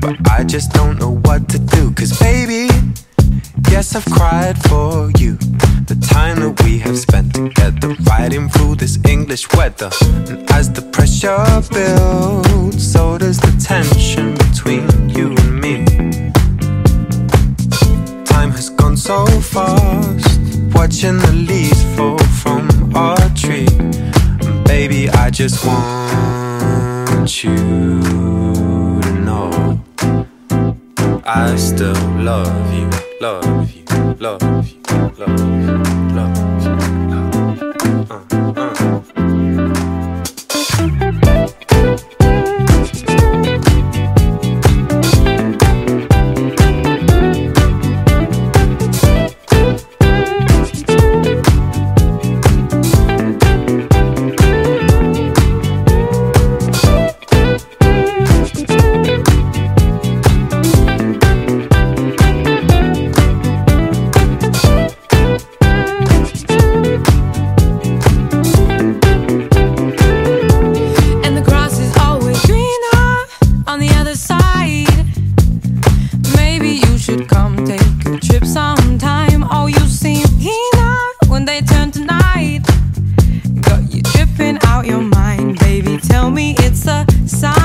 but I just don't know what to do. Cause baby, yes, I've cried for you. The time that we have spent together, riding through this English weather. And as the pressure builds, so does the tension between you and me. Time has gone so fast, watching the leaves fall from our tree. And baby, I just want you I still love you, love you, love you, love you, trip sometime. Oh, you seem keener when they turn to night. Got you tripping out your mind, baby. Tell me it's a sign